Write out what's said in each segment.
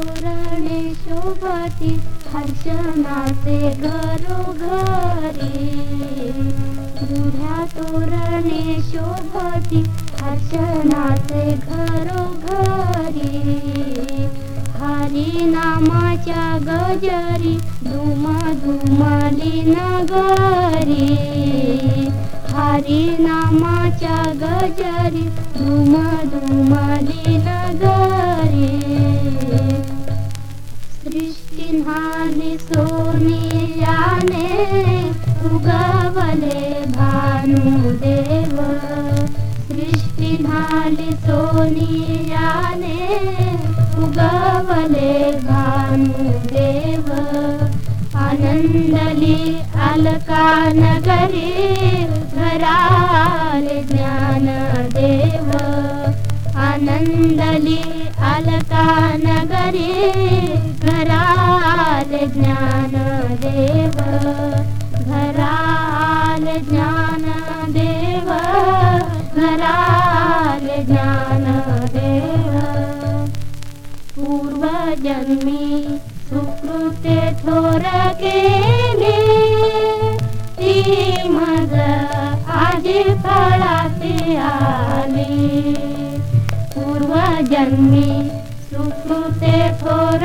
तोरणे शोभती हर्षणाचे घरोघरी. गुढ्या तोरणे शोभती हर्षणाचे घरोघरी. हरी नामाच्या गजरी धुम धुमाली नगरी. हरी नामाच्या गजरी धुम धुमाली नगरी. सोनियाने उगवले भानुदेव। सृष्टीन्हाली सोनियाने उगवले भानुदेव। आनंदली अलका नगरी ज्ञानदेव। आनंदली अलका नगरी ज्ञानदेव घराल ज्ञानदेव घराल ज्ञानदेव। पूर्वजन्मी सुकृते थोर केले ती मज आजी फळाते आली। पूर्वजन्मी सुकृते थोर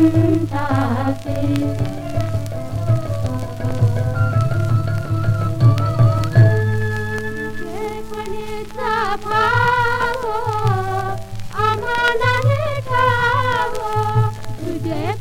Amanda, let's go. Today,